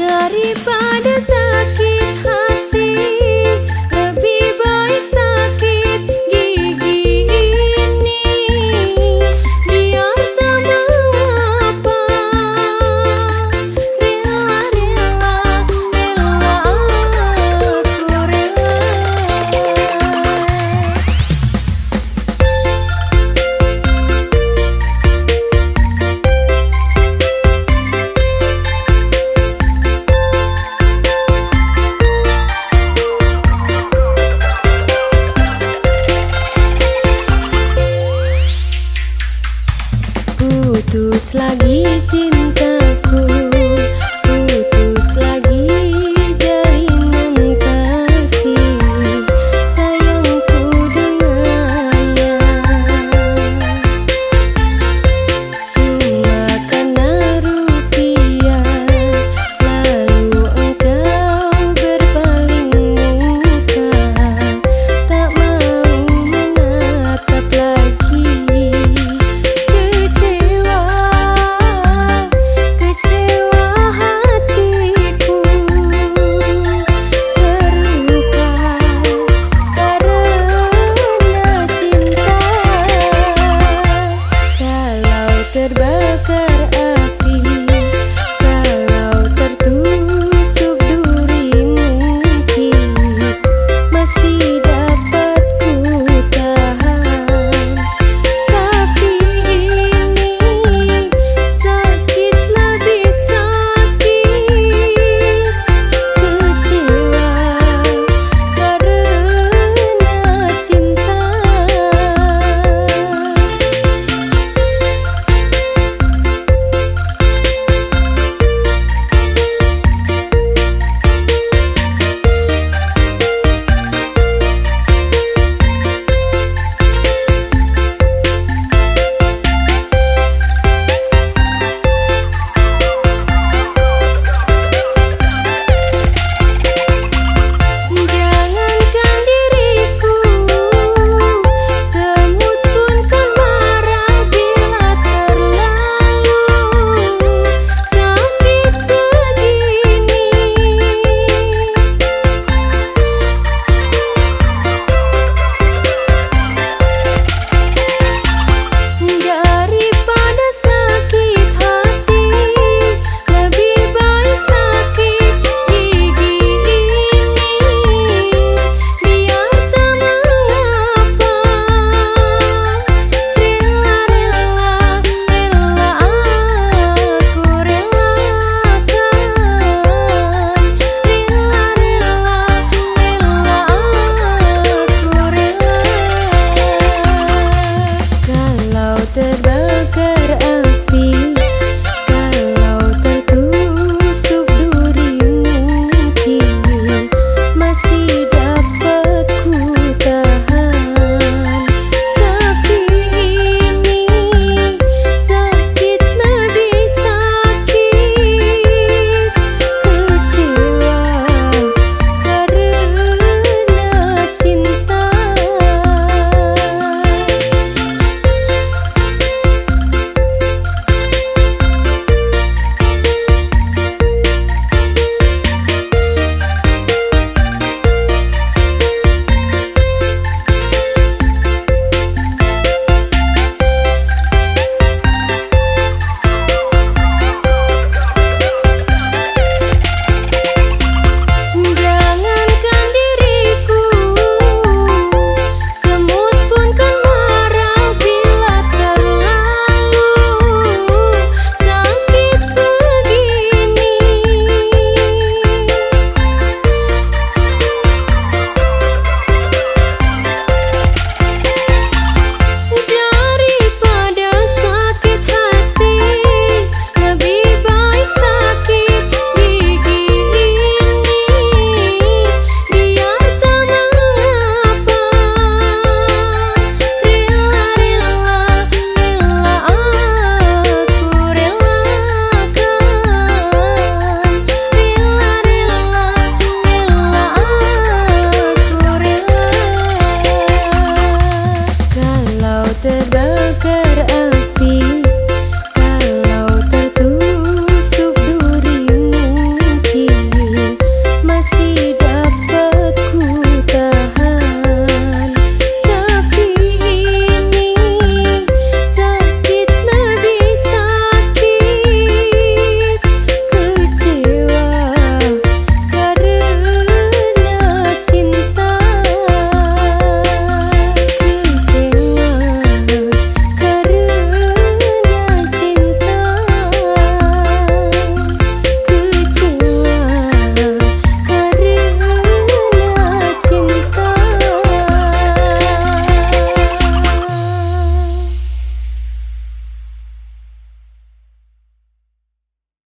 daripada sakit. Putus lagi cintaku